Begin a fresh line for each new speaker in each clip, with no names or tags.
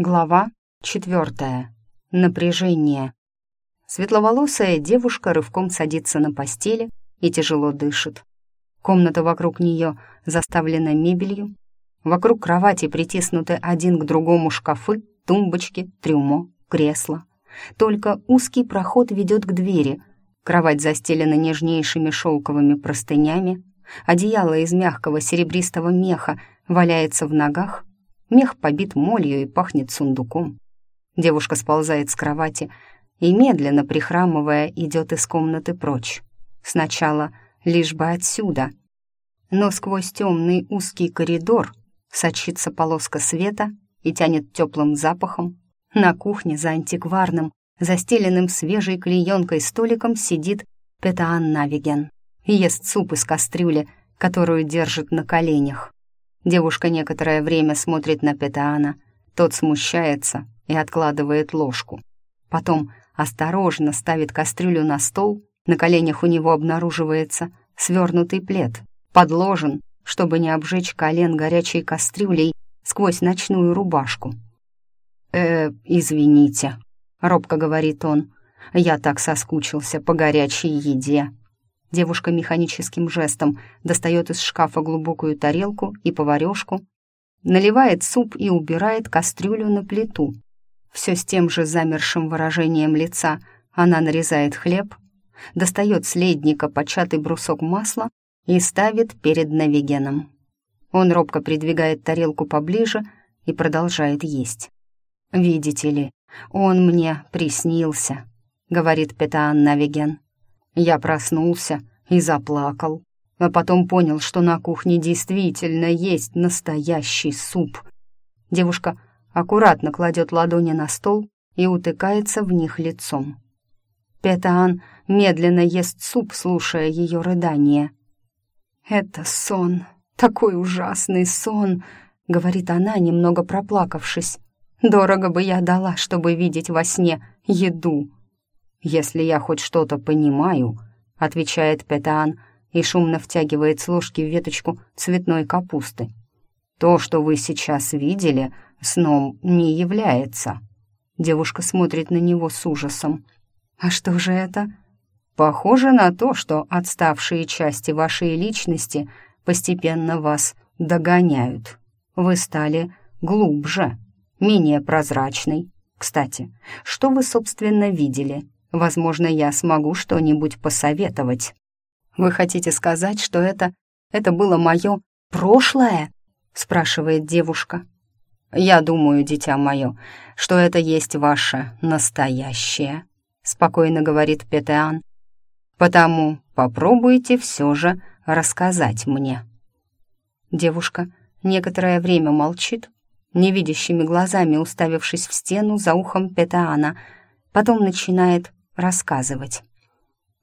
Глава четвертая. Напряжение. Светловолосая девушка рывком садится на постели и тяжело дышит. Комната вокруг нее заставлена мебелью. Вокруг кровати притиснуты один к другому шкафы, тумбочки, трюмо, кресла. Только узкий проход ведет к двери. Кровать застелена нежнейшими шелковыми простынями. Одеяло из мягкого серебристого меха валяется в ногах, Мех побит молью и пахнет сундуком. Девушка сползает с кровати и, медленно прихрамывая, идет из комнаты прочь. Сначала лишь бы отсюда. Но сквозь темный узкий коридор сочится полоска света и тянет теплым запахом. На кухне за антикварным, застеленным свежей клеенкой столиком сидит Петаан Навиген и ест суп из кастрюли, которую держит на коленях. Девушка некоторое время смотрит на Петаана. Тот смущается и откладывает ложку. Потом осторожно ставит кастрюлю на стол. На коленях у него обнаруживается свернутый плед, подложен, чтобы не обжечь колен горячей кастрюлей сквозь ночную рубашку. «Э, извините», — робко говорит он, — «я так соскучился по горячей еде». Девушка механическим жестом достает из шкафа глубокую тарелку и поварешку, наливает суп и убирает кастрюлю на плиту. Все с тем же замершим выражением лица она нарезает хлеб, достает с ледника початый брусок масла и ставит перед Навигеном. Он робко придвигает тарелку поближе и продолжает есть. «Видите ли, он мне приснился», — говорит Петаан Навиген. Я проснулся и заплакал, а потом понял, что на кухне действительно есть настоящий суп. Девушка аккуратно кладет ладони на стол и утыкается в них лицом. Петаан медленно ест суп, слушая ее рыдание. «Это сон, такой ужасный сон», — говорит она, немного проплакавшись. «Дорого бы я дала, чтобы видеть во сне еду». «Если я хоть что-то понимаю», — отвечает Петаан и шумно втягивает с ложки веточку цветной капусты. «То, что вы сейчас видели, сном не является». Девушка смотрит на него с ужасом. «А что же это?» «Похоже на то, что отставшие части вашей личности постепенно вас догоняют. Вы стали глубже, менее прозрачной. Кстати, что вы, собственно, видели?» Возможно, я смогу что-нибудь посоветовать. Вы хотите сказать, что это... это было мое прошлое? Спрашивает девушка. Я думаю, дитя мое, что это есть ваше настоящее, спокойно говорит Петеан. Потому попробуйте все же рассказать мне. Девушка некоторое время молчит, невидящими глазами уставившись в стену за ухом Петеана, потом начинает рассказывать.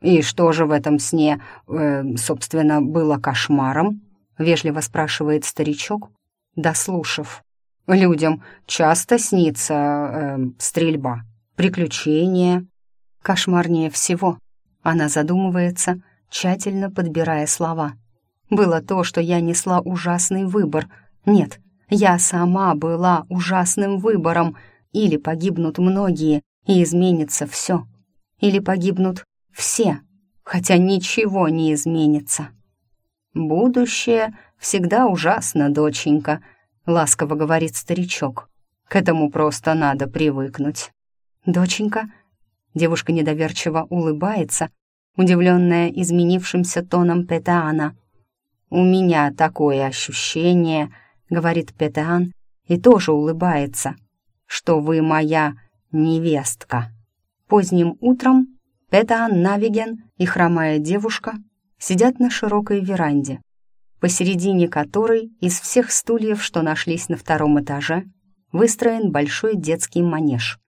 «И что же в этом сне, э, собственно, было кошмаром?» — вежливо спрашивает старичок, дослушав. «Людям часто снится э, стрельба, приключения. Кошмарнее всего». Она задумывается, тщательно подбирая слова. «Было то, что я несла ужасный выбор. Нет, я сама была ужасным выбором. Или погибнут многие, и изменится все или погибнут все, хотя ничего не изменится. «Будущее всегда ужасно, доченька», — ласково говорит старичок. «К этому просто надо привыкнуть». «Доченька?» Девушка недоверчиво улыбается, удивленная изменившимся тоном Петеана. «У меня такое ощущение», — говорит Петеан, и тоже улыбается, «что вы моя невестка». Поздним утром Петаан Навиген и хромая девушка сидят на широкой веранде, посередине которой из всех стульев, что нашлись на втором этаже, выстроен большой детский манеж.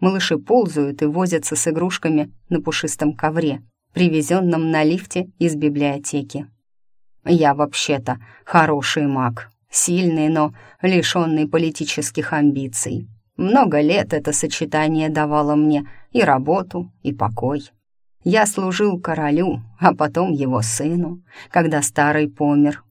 Малыши ползают и возятся с игрушками на пушистом ковре, привезенном на лифте из библиотеки. Я вообще-то хороший маг, сильный, но лишенный политических амбиций. Много лет это сочетание давало мне и работу, и покой. Я служил королю, а потом его сыну, когда старый помер.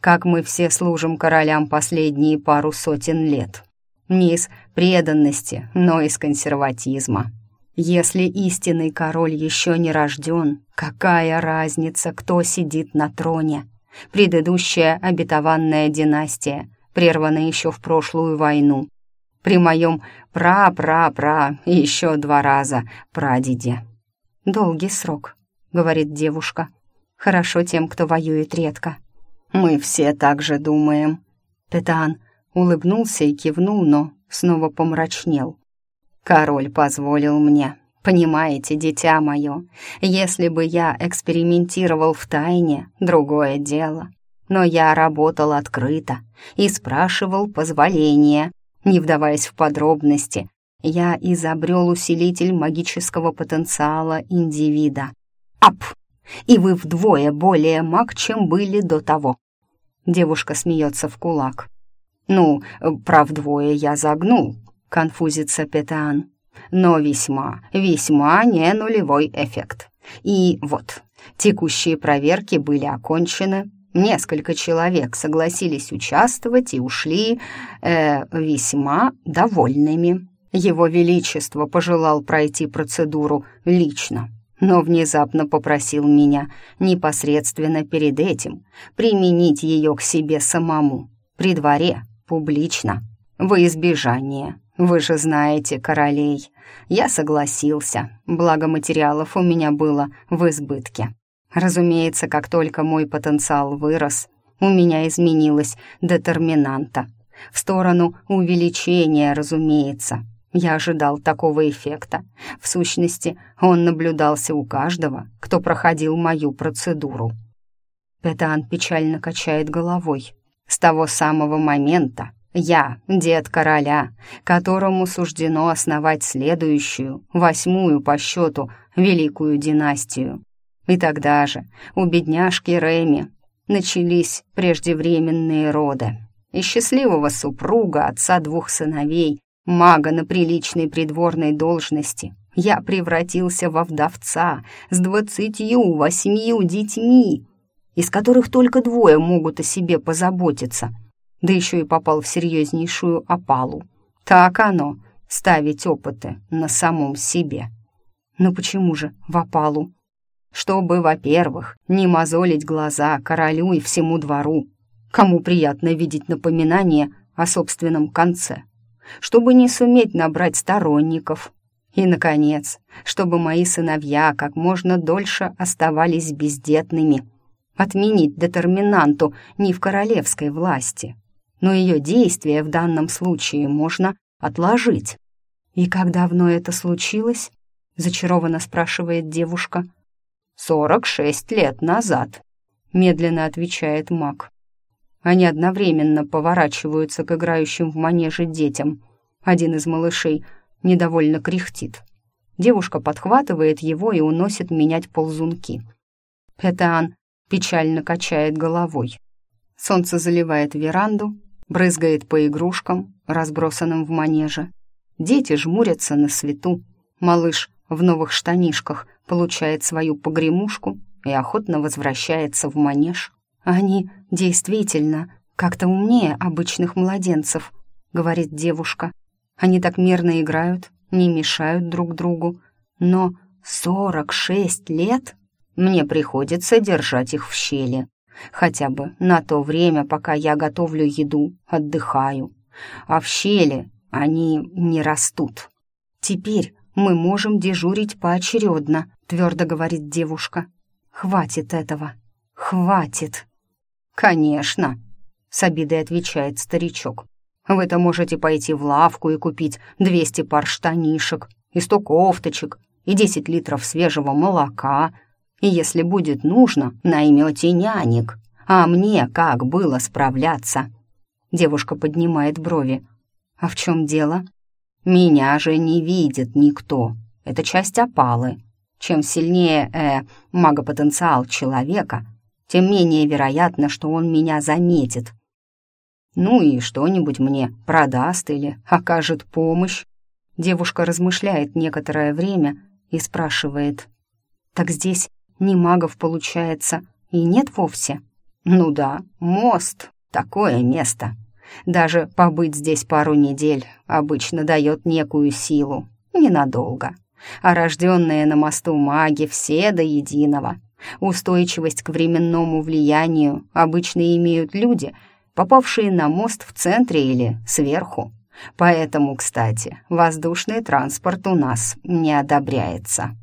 Как мы все служим королям последние пару сотен лет. Не из преданности, но из консерватизма. Если истинный король еще не рожден, какая разница, кто сидит на троне? Предыдущая обетованная династия, прервана еще в прошлую войну. При моем пра-пра-пра еще два раза прадеде. «Долгий срок», — говорит девушка. «Хорошо тем, кто воюет редко». «Мы все так же думаем». Петан улыбнулся и кивнул, но снова помрачнел. Король позволил мне. Понимаете, дитя мое, если бы я экспериментировал в тайне, другое дело. Но я работал открыто и спрашивал позволения, не вдаваясь в подробности. Я изобрел усилитель магического потенциала индивида. Ап! И вы вдвое более маг, чем были до того. Девушка смеется в кулак. Ну, про вдвое я загнул, конфузится Петан. Но весьма, весьма не нулевой эффект. И вот, текущие проверки были окончены, несколько человек согласились участвовать и ушли э, весьма довольными. Его Величество пожелал пройти процедуру лично, но внезапно попросил меня непосредственно перед этим применить ее к себе самому, при дворе, публично, во избежание вы же знаете королей. Я согласился, благо материалов у меня было в избытке. Разумеется, как только мой потенциал вырос, у меня изменилась детерминанта. В сторону увеличения, разумеется. Я ожидал такого эффекта. В сущности, он наблюдался у каждого, кто проходил мою процедуру. Петан печально качает головой. С того самого момента, я, дед короля, которому суждено основать следующую, восьмую по счету, великую династию. И тогда же у бедняжки Реми начались преждевременные роды. И счастливого супруга, отца двух сыновей, мага на приличной придворной должности, я превратился во вдовца с двадцатью восьмью детьми, из которых только двое могут о себе позаботиться — да еще и попал в серьезнейшую опалу. Так оно, ставить опыты на самом себе. Но почему же в опалу? Чтобы, во-первых, не мозолить глаза королю и всему двору, кому приятно видеть напоминание о собственном конце, чтобы не суметь набрать сторонников, и, наконец, чтобы мои сыновья как можно дольше оставались бездетными, отменить детерминанту не в королевской власти, но ее действие в данном случае можно отложить. «И как давно это случилось?» — зачарованно спрашивает девушка. «Сорок шесть лет назад», — медленно отвечает маг. Они одновременно поворачиваются к играющим в манеже детям. Один из малышей недовольно кряхтит. Девушка подхватывает его и уносит менять ползунки. Петан печально качает головой. Солнце заливает веранду, брызгает по игрушкам, разбросанным в манеже. Дети жмурятся на свету. Малыш в новых штанишках получает свою погремушку и охотно возвращается в манеж. Они действительно как-то умнее обычных младенцев, говорит девушка. Они так мирно играют, не мешают друг другу. Но сорок шесть лет мне приходится держать их в щели. Хотя бы на то время, пока я готовлю еду, отдыхаю. А в щели они не растут. Теперь мы можем дежурить поочередно, твердо говорит девушка. Хватит этого. Хватит. Конечно, с обидой отвечает старичок. Вы-то можете пойти в лавку и купить 200 пар штанишек, и 100 кофточек, и 10 литров свежего молока — и если будет нужно, наймете нянек. А мне как было справляться?» Девушка поднимает брови. «А в чем дело?» «Меня же не видит никто. Это часть опалы. Чем сильнее, э, магопотенциал человека, тем менее вероятно, что он меня заметит. Ну и что-нибудь мне продаст или окажет помощь». Девушка размышляет некоторое время и спрашивает. «Так здесь ни магов, получается, и нет вовсе. Ну да, мост — такое место. Даже побыть здесь пару недель обычно дает некую силу. Ненадолго. А рожденные на мосту маги все до единого. Устойчивость к временному влиянию обычно имеют люди, попавшие на мост в центре или сверху. Поэтому, кстати, воздушный транспорт у нас не одобряется.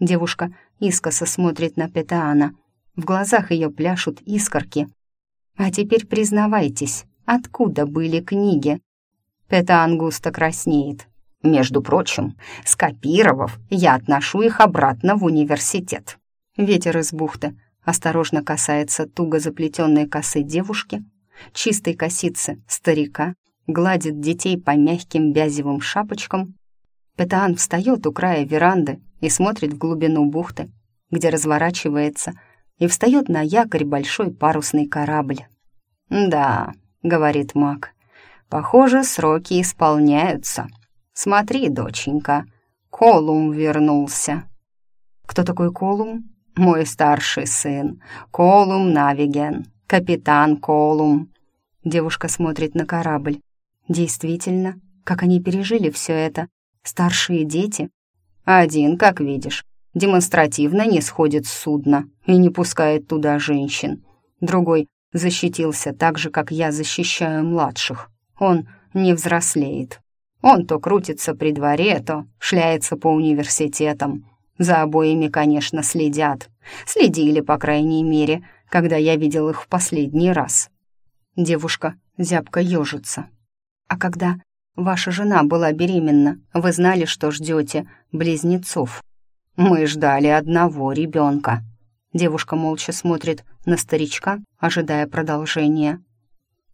Девушка искоса смотрит на Петаана. В глазах ее пляшут искорки. «А теперь признавайтесь, откуда были книги?» Петаан густо краснеет. «Между прочим, скопировав, я отношу их обратно в университет». Ветер из бухты осторожно касается туго заплетенной косы девушки, чистой косицы старика, гладит детей по мягким бязевым шапочкам. Петаан встает у края веранды и смотрит в глубину бухты, где разворачивается и встает на якорь большой парусный корабль. «Да», — говорит маг, — «похоже, сроки исполняются. Смотри, доченька, Колум вернулся». «Кто такой Колум?» «Мой старший сын, Колум Навиген, капитан Колум». Девушка смотрит на корабль. Действительно, как они пережили все это? Старшие дети? Один, как видишь, демонстративно не сходит с судна и не пускает туда женщин. Другой защитился так же, как я защищаю младших. Он не взрослеет. Он то крутится при дворе, то шляется по университетам. За обоими, конечно, следят. Следили, по крайней мере, когда я видел их в последний раз. Девушка зябко ежится. А когда ваша жена была беременна, вы знали, что ждете близнецов. Мы ждали одного ребенка. Девушка молча смотрит на старичка, ожидая продолжения.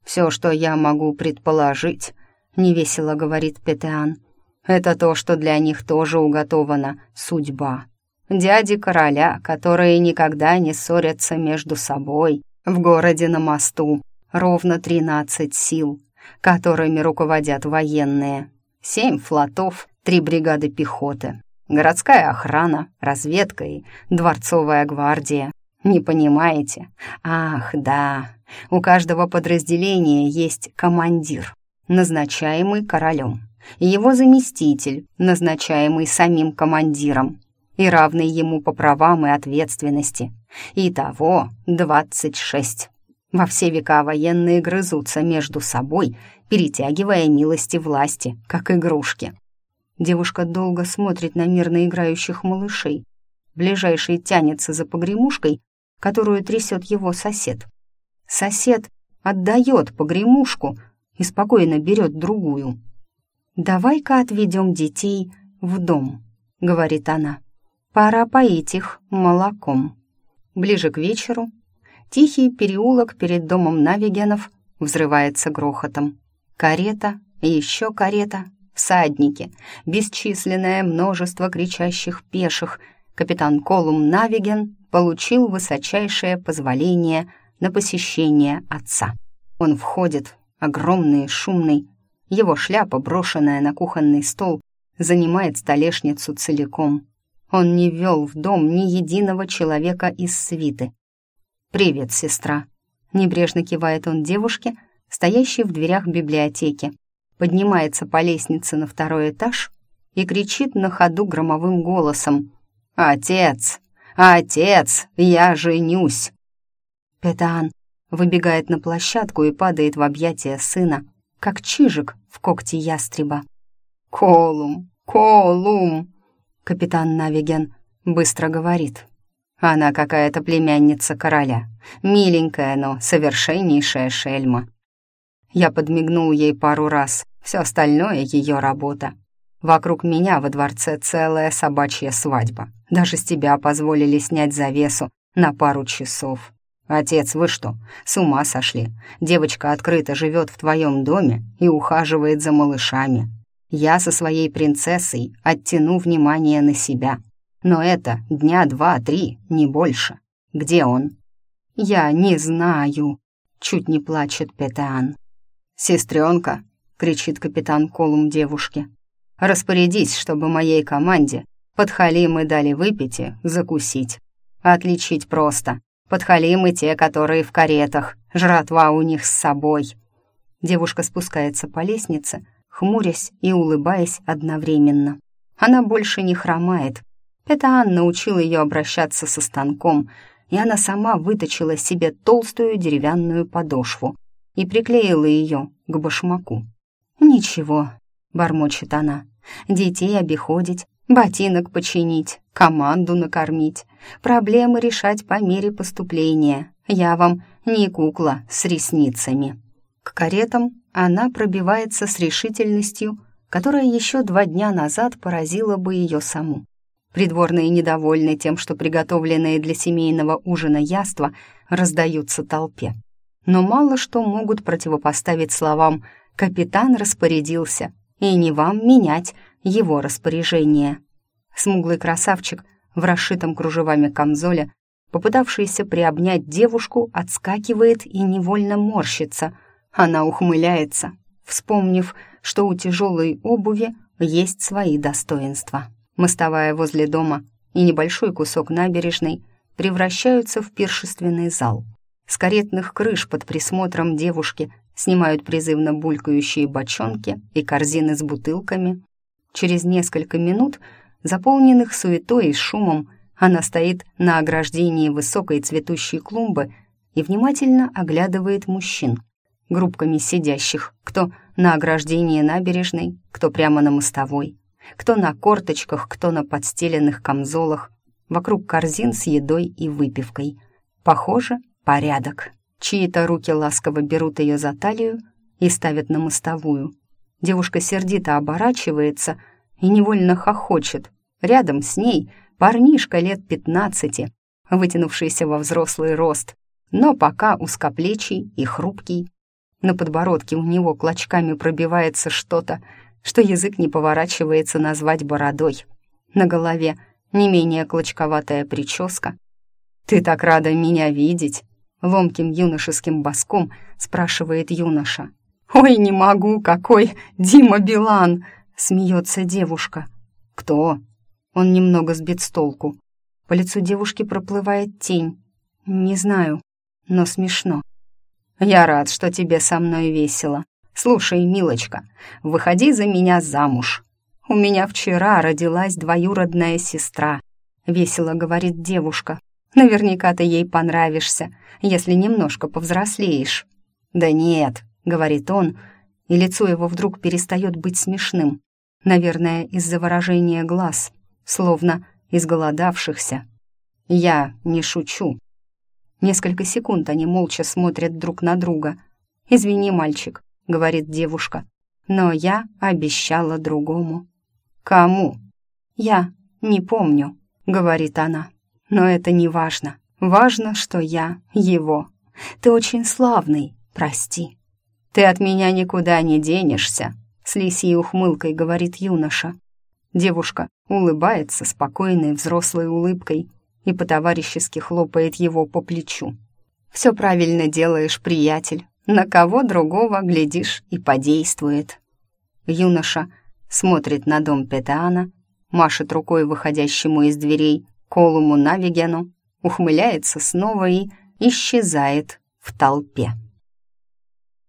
«Все, что я могу предположить», — невесело говорит Петеан, «это то, что для них тоже уготована судьба. Дяди короля, которые никогда не ссорятся между собой, в городе на мосту ровно тринадцать сил, которыми руководят военные. Семь флотов, три бригады пехоты, городская охрана, разведка и дворцовая гвардия. Не понимаете? Ах, да, у каждого подразделения есть командир, назначаемый королем, его заместитель, назначаемый самим командиром, и равный ему по правам и ответственности. Итого двадцать шесть. Во все века военные грызутся между собой, перетягивая милости власти, как игрушки. Девушка долго смотрит на мирно играющих малышей. Ближайший тянется за погремушкой, которую трясет его сосед. Сосед отдает погремушку и спокойно берет другую. «Давай-ка отведем детей в дом», — говорит она. «Пора поить их молоком». Ближе к вечеру Тихий переулок перед домом Навигенов взрывается грохотом. Карета, еще карета, всадники, бесчисленное множество кричащих пеших. Капитан Колум Навиген получил высочайшее позволение на посещение отца. Он входит, огромный и шумный. Его шляпа, брошенная на кухонный стол, занимает столешницу целиком. Он не ввел в дом ни единого человека из свиты. «Привет, сестра!» Небрежно кивает он девушке, стоящей в дверях библиотеки, поднимается по лестнице на второй этаж и кричит на ходу громовым голосом. «Отец! Отец! Я женюсь!» Петаан выбегает на площадку и падает в объятия сына, как чижик в когти ястреба. «Колум! Колум!» Капитан Навиген быстро говорит. Она какая-то племянница короля. Миленькая, но совершеннейшая шельма. Я подмигнул ей пару раз. Все остальное — ее работа. Вокруг меня во дворце целая собачья свадьба. Даже с тебя позволили снять завесу на пару часов. Отец, вы что, с ума сошли? Девочка открыто живет в твоем доме и ухаживает за малышами. Я со своей принцессой оттяну внимание на себя. Но это дня два-три, не больше. Где он? Я не знаю. Чуть не плачет Петеан. Сестренка, кричит капитан Колум девушке. Распорядись, чтобы моей команде подхалимы дали выпить и закусить. Отличить просто. Подхалимы те, которые в каретах, жратва у них с собой. Девушка спускается по лестнице, хмурясь и улыбаясь одновременно. Она больше не хромает. Петаан научил ее обращаться со станком, и она сама выточила себе толстую деревянную подошву и приклеила ее к башмаку. «Ничего», — бормочет она, — «детей обиходить, ботинок починить, команду накормить, проблемы решать по мере поступления. Я вам не кукла с ресницами». К каретам она пробивается с решительностью, которая еще два дня назад поразила бы ее саму. Придворные недовольны тем, что приготовленные для семейного ужина яства раздаются толпе. Но мало что могут противопоставить словам «капитан распорядился», и не вам менять его распоряжение. Смуглый красавчик в расшитом кружевами камзоле, попытавшийся приобнять девушку, отскакивает и невольно морщится. Она ухмыляется, вспомнив, что у тяжелой обуви есть свои достоинства. Мостовая возле дома и небольшой кусок набережной превращаются в пиршественный зал. С каретных крыш под присмотром девушки снимают призывно булькающие бочонки и корзины с бутылками. Через несколько минут, заполненных суетой и шумом, она стоит на ограждении высокой цветущей клумбы и внимательно оглядывает мужчин, группками сидящих, кто на ограждении набережной, кто прямо на мостовой, кто на корточках, кто на подстеленных камзолах, вокруг корзин с едой и выпивкой. Похоже, порядок. Чьи-то руки ласково берут ее за талию и ставят на мостовую. Девушка сердито оборачивается и невольно хохочет. Рядом с ней Парнишка лет пятнадцати, вытянувшийся во взрослый рост, но пока узкоплечий и хрупкий. На подбородке у него клочками пробивается что-то, что язык не поворачивается назвать бородой. На голове не менее клочковатая прическа. «Ты так рада меня видеть!» Ломким юношеским боском спрашивает юноша. «Ой, не могу, какой Дима Билан!» Смеется девушка. «Кто?» Он немного сбит с толку. По лицу девушки проплывает тень. Не знаю, но смешно. «Я рад, что тебе со мной весело. Слушай, милочка, выходи за меня замуж. У меня вчера родилась двоюродная сестра», — весело говорит девушка. «Наверняка ты ей понравишься, если немножко повзрослеешь». «Да нет», — говорит он, и лицо его вдруг перестает быть смешным. Наверное, из-за выражения глаз словно изголодавшихся. Я не шучу. Несколько секунд они молча смотрят друг на друга. «Извини, мальчик», — говорит девушка, «но я обещала другому». «Кому?» «Я не помню», — говорит она. «Но это не важно. Важно, что я его. Ты очень славный, прости». «Ты от меня никуда не денешься», — с лисьей ухмылкой говорит юноша. Девушка улыбается спокойной взрослой улыбкой и по-товарищески хлопает его по плечу. «Все правильно делаешь, приятель. На кого другого глядишь и подействует». Юноша смотрит на дом Петаана, машет рукой выходящему из дверей Колуму Навигену, ухмыляется снова и исчезает в толпе.